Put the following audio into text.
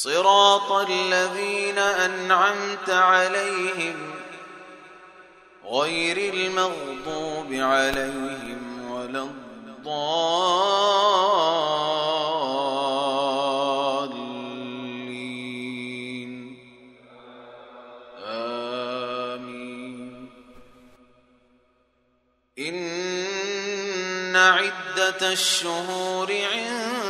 صراط الذين أنعمت عليهم غير المغضوب عليهم ولا الضالين. آمين. إن عدة الشهور عند